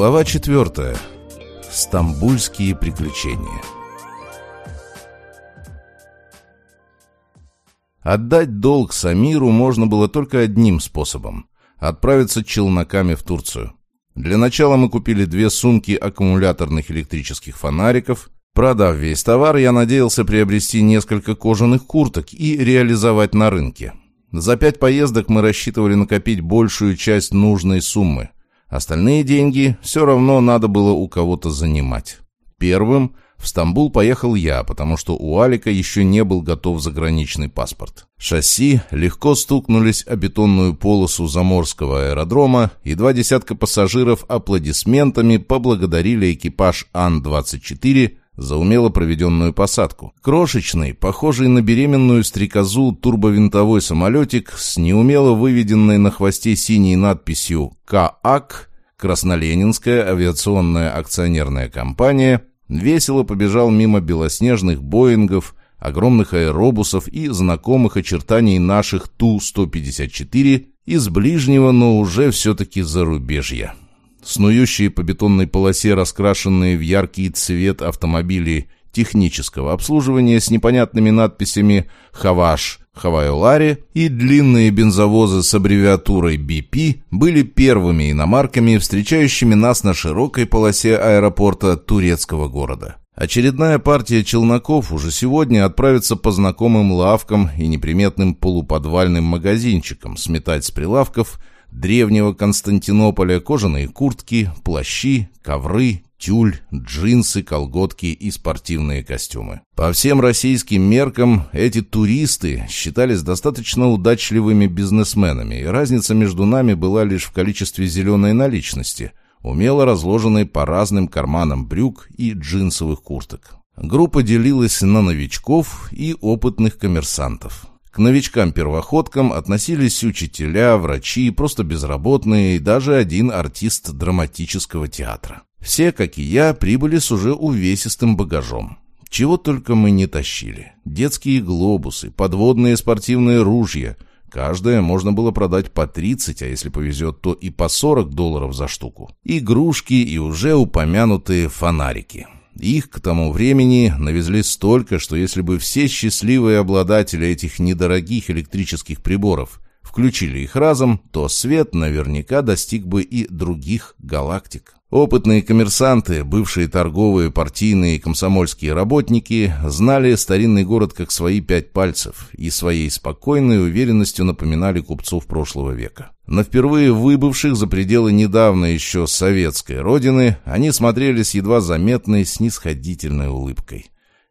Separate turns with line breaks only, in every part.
Глава четвертая. Стамбульские приключения. Отдать долг Самиру можно было только одним способом – отправиться челноками в Турцию. Для начала мы купили две сумки аккумуляторных электрических фонариков. Продав весь товар, я надеялся приобрести несколько кожаных курток и реализовать на рынке. За пять поездок мы рассчитывали накопить большую часть нужной суммы. Остальные деньги все равно надо было у кого-то занимать. Первым в Стамбул поехал я, потому что у Алика еще не был готов заграничный паспорт. Шасси легко стукнулись о бетонную полосу заморского аэродрома, и два десятка пассажиров аплодисментами поблагодарили экипаж Ан-24 за умело проведенную посадку. Крошечный, похожий на беременную стрекозу турбовинтовой самолетик с неумело выведенной на хвосте синей надписью «КААК» Красноленинская авиационная акционерная компания весело побежал мимо белоснежных «Боингов», огромных аэробусов и знакомых очертаний наших Ту-154 из ближнего, но уже все-таки зарубежья снующие по бетонной полосе, раскрашенные в яркий цвет автомобили технического обслуживания с непонятными надписями «Хаваш», «Хавайолари» и длинные бензовозы с аббревиатурой BP были первыми иномарками, встречающими нас на широкой полосе аэропорта турецкого города. Очередная партия челноков уже сегодня отправится по знакомым лавкам и неприметным полуподвальным магазинчикам сметать с прилавков древнего Константинополя кожаные куртки, плащи, ковры, тюль, джинсы, колготки и спортивные костюмы. По всем российским меркам эти туристы считались достаточно удачливыми бизнесменами, и разница между нами была лишь в количестве зеленой наличности, умело разложенной по разным карманам брюк и джинсовых курток. Группа делилась на новичков и опытных коммерсантов. К новичкам-первоходкам относились учителя, врачи, просто безработные и даже один артист драматического театра. Все, как и я, прибыли с уже увесистым багажом. Чего только мы не тащили. Детские глобусы, подводные спортивные ружья. Каждое можно было продать по 30, а если повезет, то и по 40 долларов за штуку. Игрушки и уже упомянутые фонарики. Их к тому времени навезли столько, что если бы все счастливые обладатели этих недорогих электрических приборов включили их разом, то свет наверняка достиг бы и других галактик. Опытные коммерсанты, бывшие торговые, партийные и комсомольские работники знали старинный город как свои пять пальцев и своей спокойной уверенностью напоминали купцов прошлого века. На впервые выбывших за пределы недавно еще советской родины они смотрели с едва заметной снисходительной улыбкой.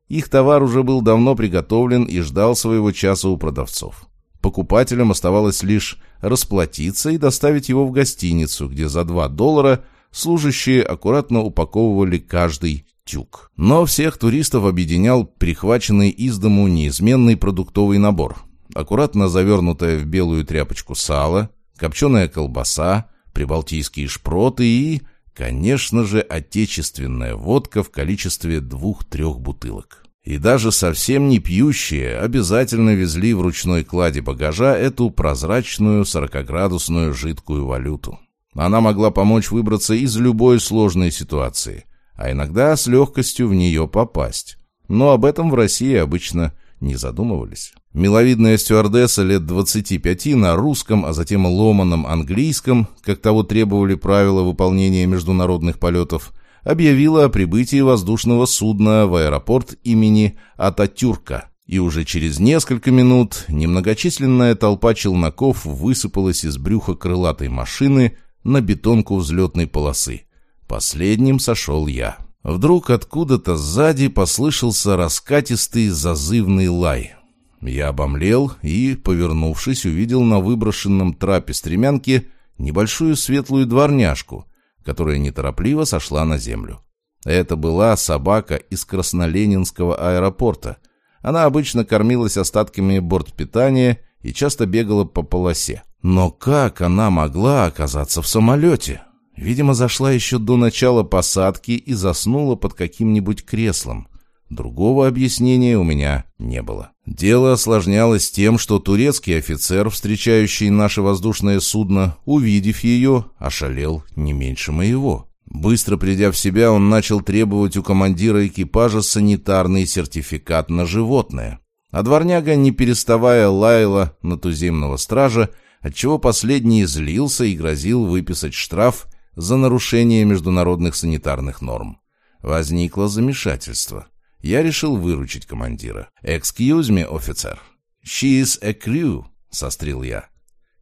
Их товар уже был давно приготовлен и ждал своего часа у продавцов. Покупателям оставалось лишь расплатиться и доставить его в гостиницу, где за 2 доллара – служащие аккуратно упаковывали каждый тюк. Но всех туристов объединял прихваченный из дому неизменный продуктовый набор. Аккуратно завернутая в белую тряпочку сало, копченая колбаса, прибалтийские шпроты и, конечно же, отечественная водка в количестве двух-трех бутылок. И даже совсем не пьющие обязательно везли в ручной кладе багажа эту прозрачную 40-градусную жидкую валюту. Она могла помочь выбраться из любой сложной ситуации, а иногда с легкостью в нее попасть. Но об этом в России обычно не задумывались. Миловидная стюардесса лет 25 на русском, а затем ломаном английском, как того требовали правила выполнения международных полетов, объявила о прибытии воздушного судна в аэропорт имени Ататюрка. И уже через несколько минут немногочисленная толпа челноков высыпалась из брюха крылатой машины, на бетонку взлетной полосы. Последним сошел я. Вдруг откуда-то сзади послышался раскатистый зазывный лай. Я обомлел и, повернувшись, увидел на выброшенном трапе стремянки небольшую светлую дворняжку, которая неторопливо сошла на землю. Это была собака из Красноленинского аэропорта. Она обычно кормилась остатками бортпитания и часто бегала по полосе. Но как она могла оказаться в самолете? Видимо, зашла еще до начала посадки и заснула под каким-нибудь креслом. Другого объяснения у меня не было. Дело осложнялось тем, что турецкий офицер, встречающий наше воздушное судно, увидев ее, ошалел не меньше моего. Быстро придя в себя, он начал требовать у командира экипажа санитарный сертификат на животное. А дворняга, не переставая, лаяла на туземного стража, отчего последний злился и грозил выписать штраф за нарушение международных санитарных норм. Возникло замешательство. Я решил выручить командира. «Excuse me, офицер. She is a crew», — сострил я.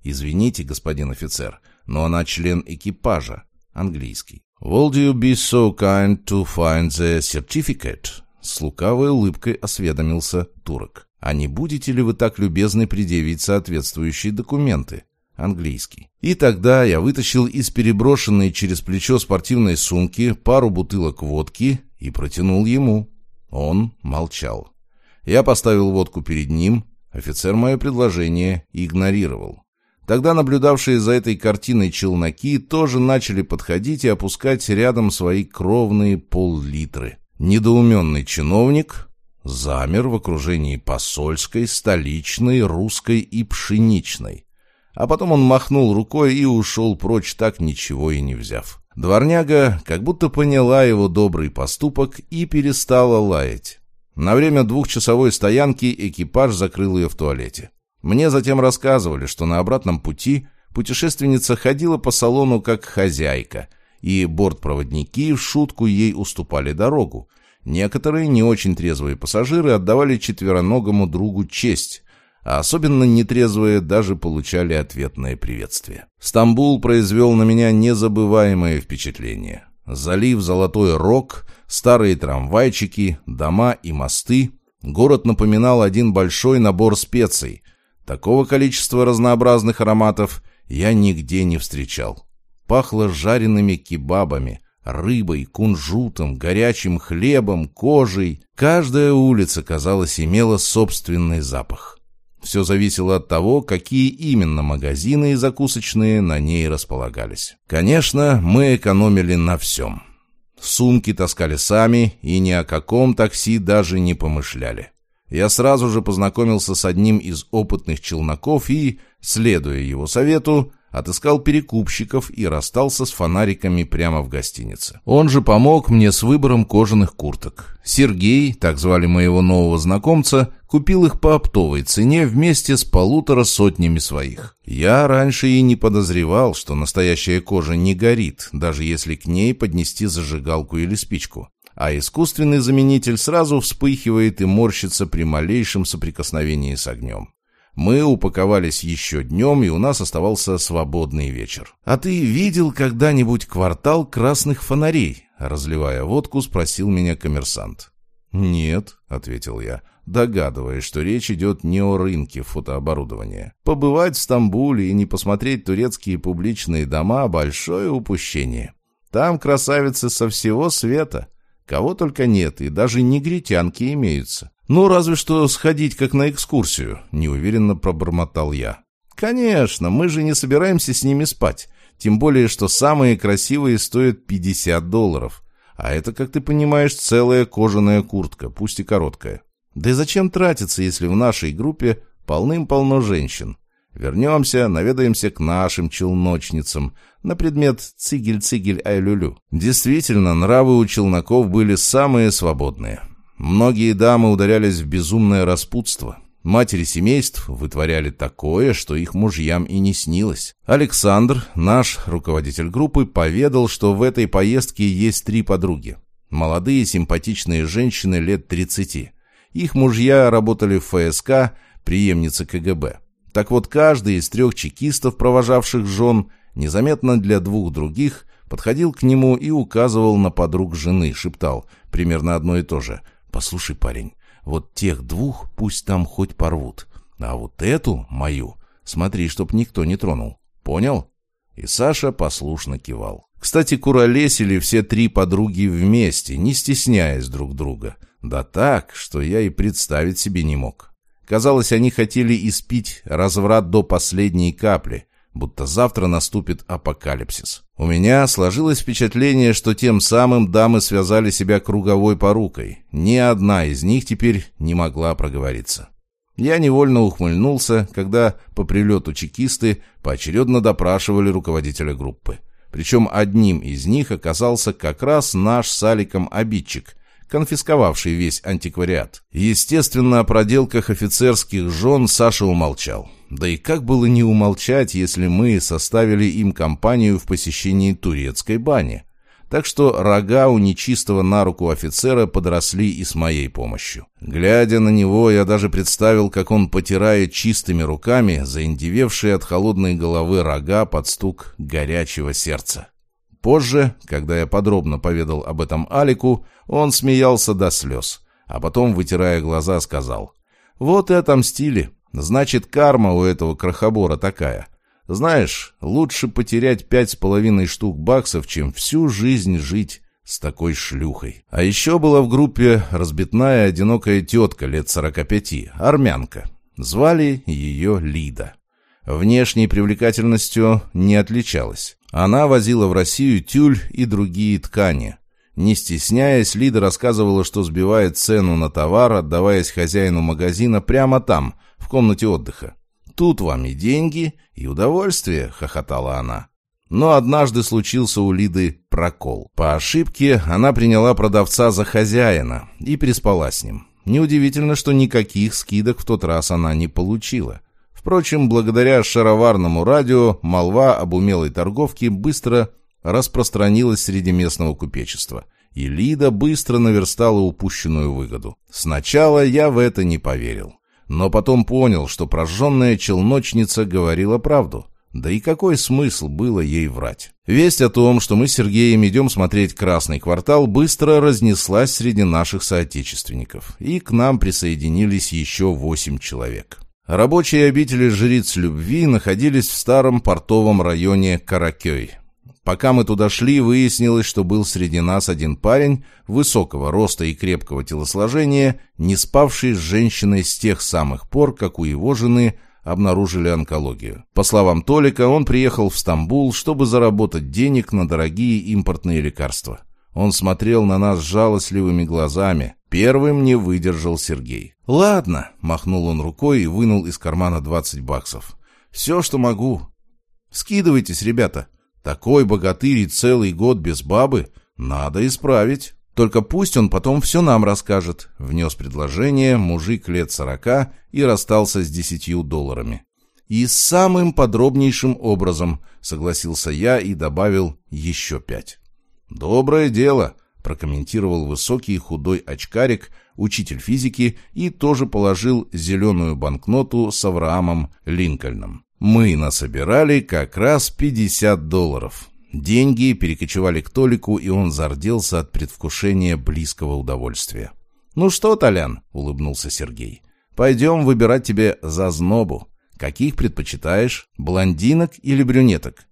«Извините, господин офицер, но она член экипажа». Английский. «Will you be so kind to find the certificate?» С лукавой улыбкой осведомился турок. «А не будете ли вы так любезны предъявить соответствующие документы?» Английский. И тогда я вытащил из переброшенной через плечо спортивной сумки пару бутылок водки и протянул ему. Он молчал. Я поставил водку перед ним, офицер мое предложение игнорировал. Тогда наблюдавшие за этой картиной челноки тоже начали подходить и опускать рядом свои кровные пол-литры. Недоуменный чиновник замер в окружении посольской, столичной, русской и пшеничной. А потом он махнул рукой и ушел прочь, так ничего и не взяв. Дворняга как будто поняла его добрый поступок и перестала лаять. На время двухчасовой стоянки экипаж закрыл ее в туалете. Мне затем рассказывали, что на обратном пути путешественница ходила по салону как хозяйка, и бортпроводники в шутку ей уступали дорогу. Некоторые не очень трезвые пассажиры отдавали четвероногому другу честь, а особенно нетрезвые даже получали ответное приветствие. Стамбул произвел на меня незабываемое впечатление. Залив Золотой Рог, старые трамвайчики, дома и мосты. Город напоминал один большой набор специй – Такого количества разнообразных ароматов я нигде не встречал. Пахло жареными кебабами, рыбой, кунжутом, горячим хлебом, кожей. Каждая улица, казалось, имела собственный запах. Все зависело от того, какие именно магазины и закусочные на ней располагались. Конечно, мы экономили на всем. Сумки таскали сами и ни о каком такси даже не помышляли. Я сразу же познакомился с одним из опытных челноков и, следуя его совету, отыскал перекупщиков и расстался с фонариками прямо в гостинице. Он же помог мне с выбором кожаных курток. Сергей, так звали моего нового знакомца, купил их по оптовой цене вместе с полутора сотнями своих. Я раньше и не подозревал, что настоящая кожа не горит, даже если к ней поднести зажигалку или спичку а искусственный заменитель сразу вспыхивает и морщится при малейшем соприкосновении с огнем. Мы упаковались еще днем, и у нас оставался свободный вечер. «А ты видел когда-нибудь квартал красных фонарей?» Разливая водку, спросил меня коммерсант. «Нет», — ответил я, догадываясь, что речь идет не о рынке фотооборудования. «Побывать в Стамбуле и не посмотреть турецкие публичные дома — большое упущение. Там красавицы со всего света». Кого только нет, и даже негритянки имеются. Ну, разве что сходить как на экскурсию, неуверенно пробормотал я. Конечно, мы же не собираемся с ними спать. Тем более, что самые красивые стоят 50 долларов. А это, как ты понимаешь, целая кожаная куртка, пусть и короткая. Да и зачем тратиться, если в нашей группе полным-полно женщин? Вернемся, наведаемся к нашим челночницам на предмет цигель-цигель-ай-лю-лю. Действительно, нравы у челноков были самые свободные. Многие дамы ударялись в безумное распутство. Матери семейств вытворяли такое, что их мужьям и не снилось. Александр, наш руководитель группы, поведал, что в этой поездке есть три подруги. Молодые симпатичные женщины лет 30. Их мужья работали в ФСК, преемница КГБ. Так вот, каждый из трех чекистов, провожавших жен, незаметно для двух других, подходил к нему и указывал на подруг жены, шептал примерно одно и то же. «Послушай, парень, вот тех двух пусть там хоть порвут, а вот эту, мою, смотри, чтоб никто не тронул. Понял?» И Саша послушно кивал. Кстати, куролесили все три подруги вместе, не стесняясь друг друга. Да так, что я и представить себе не мог. Казалось, они хотели испить разврат до последней капли, будто завтра наступит апокалипсис. У меня сложилось впечатление, что тем самым дамы связали себя круговой порукой. Ни одна из них теперь не могла проговориться. Я невольно ухмыльнулся, когда по прилету чекисты поочередно допрашивали руководителя группы. Причем одним из них оказался как раз наш с Аликом обидчик, конфисковавший весь антиквариат. Естественно, о проделках офицерских жен Саша умолчал. Да и как было не умолчать, если мы составили им компанию в посещении турецкой бани? Так что рога у нечистого на руку офицера подросли и с моей помощью. Глядя на него, я даже представил, как он потирает чистыми руками заиндевевшие от холодной головы рога под стук горячего сердца. Позже, когда я подробно поведал об этом Алику, он смеялся до слез, а потом, вытирая глаза, сказал, «Вот и отомстили. Значит, карма у этого крохобора такая. Знаешь, лучше потерять пять с половиной штук баксов, чем всю жизнь жить с такой шлюхой. А еще была в группе разбитная одинокая тетка лет сорока пяти, армянка. Звали ее Лида. Внешней привлекательностью не отличалась. Она возила в Россию тюль и другие ткани. Не стесняясь, Лида рассказывала, что сбивает цену на товар, отдаваясь хозяину магазина прямо там, в комнате отдыха. «Тут вам и деньги, и удовольствие», — хохотала она. Но однажды случился у Лиды прокол. По ошибке она приняла продавца за хозяина и переспала с ним. Неудивительно, что никаких скидок в тот раз она не получила. Впрочем, благодаря шароварному радио молва об умелой торговке быстро распространилась среди местного купечества, и Лида быстро наверстала упущенную выгоду. Сначала я в это не поверил но потом понял, что прожженная челночница говорила правду. Да и какой смысл было ей врать? Весть о том, что мы с Сергеем идем смотреть «Красный квартал», быстро разнеслась среди наших соотечественников, и к нам присоединились еще восемь человек. Рабочие обители жриц любви находились в старом портовом районе Каракей, Пока мы туда шли, выяснилось, что был среди нас один парень высокого роста и крепкого телосложения, не спавший с женщиной с тех самых пор, как у его жены обнаружили онкологию. По словам Толика, он приехал в Стамбул, чтобы заработать денег на дорогие импортные лекарства. Он смотрел на нас жалостливыми глазами. Первым не выдержал Сергей. «Ладно», — махнул он рукой и вынул из кармана 20 баксов. «Все, что могу. Скидывайтесь, ребята». Такой богатырь и целый год без бабы надо исправить. Только пусть он потом все нам расскажет», — внес предложение мужик лет сорока и расстался с десятью долларами. «И самым подробнейшим образом», — согласился я и добавил еще пять. «Доброе дело», — прокомментировал высокий худой очкарик, учитель физики, и тоже положил зеленую банкноту с Авраамом Линкольном. Мы насобирали как раз 50 долларов. Деньги перекочевали к Толику, и он зарделся от предвкушения близкого удовольствия. «Ну что, Толян?» — улыбнулся Сергей. «Пойдем выбирать тебе зазнобу. Каких предпочитаешь, блондинок или брюнеток?»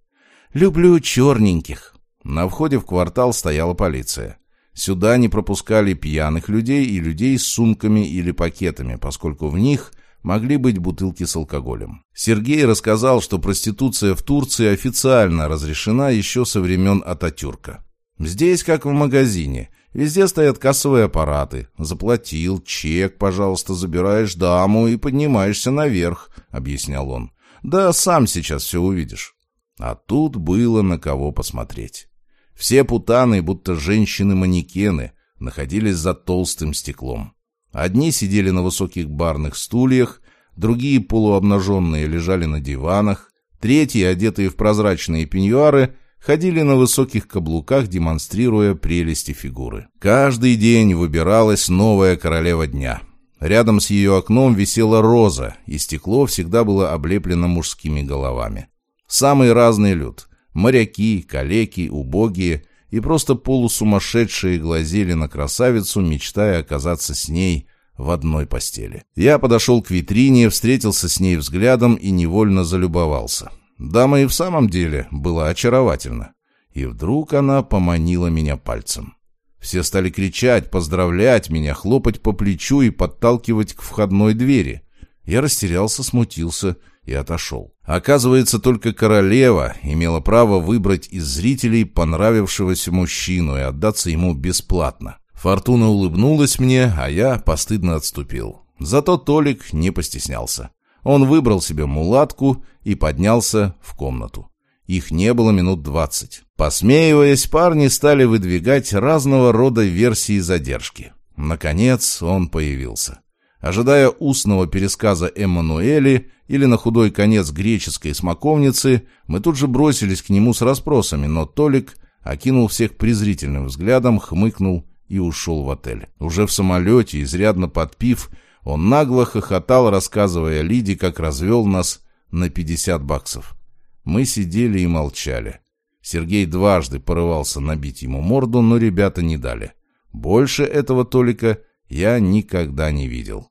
«Люблю черненьких». На входе в квартал стояла полиция. Сюда не пропускали пьяных людей и людей с сумками или пакетами, поскольку в них – могли быть бутылки с алкоголем. Сергей рассказал, что проституция в Турции официально разрешена еще со времен Ататюрка. Здесь, как в магазине, везде стоят кассовые аппараты. Заплатил, чек, пожалуйста, забираешь даму и поднимаешься наверх, объяснял он. Да сам сейчас все увидишь. А тут было на кого посмотреть. Все путаны, будто женщины-манекены, находились за толстым стеклом. Одни сидели на высоких барных стульях, другие полуобнаженные лежали на диванах, третьи, одетые в прозрачные пеньюары, ходили на высоких каблуках, демонстрируя прелести фигуры. Каждый день выбиралась новая королева дня. Рядом с ее окном висела роза, и стекло всегда было облеплено мужскими головами. Самый разный люд. Моряки, калеки, убогие – и просто полусумасшедшие глазели на красавицу, мечтая оказаться с ней в одной постели. Я подошел к витрине, встретился с ней взглядом и невольно залюбовался. Дама и в самом деле была очаровательна. И вдруг она поманила меня пальцем. Все стали кричать, поздравлять меня, хлопать по плечу и подталкивать к входной двери. Я растерялся, смутился и отошел. Оказывается, только королева имела право выбрать из зрителей понравившегося мужчину и отдаться ему бесплатно. Фортуна улыбнулась мне, а я постыдно отступил. Зато Толик не постеснялся. Он выбрал себе мулатку и поднялся в комнату. Их не было минут двадцать. Посмеиваясь, парни стали выдвигать разного рода версии задержки. Наконец он появился. Ожидая устного пересказа Эммануэли или на худой конец греческой смоковницы, мы тут же бросились к нему с расспросами, но Толик окинул всех презрительным взглядом, хмыкнул и ушел в отель. Уже в самолете, изрядно подпив, он нагло хохотал, рассказывая Лиде, как развел нас на 50 баксов. Мы сидели и молчали. Сергей дважды порывался набить ему морду, но ребята не дали. Больше этого Толика я никогда не видел.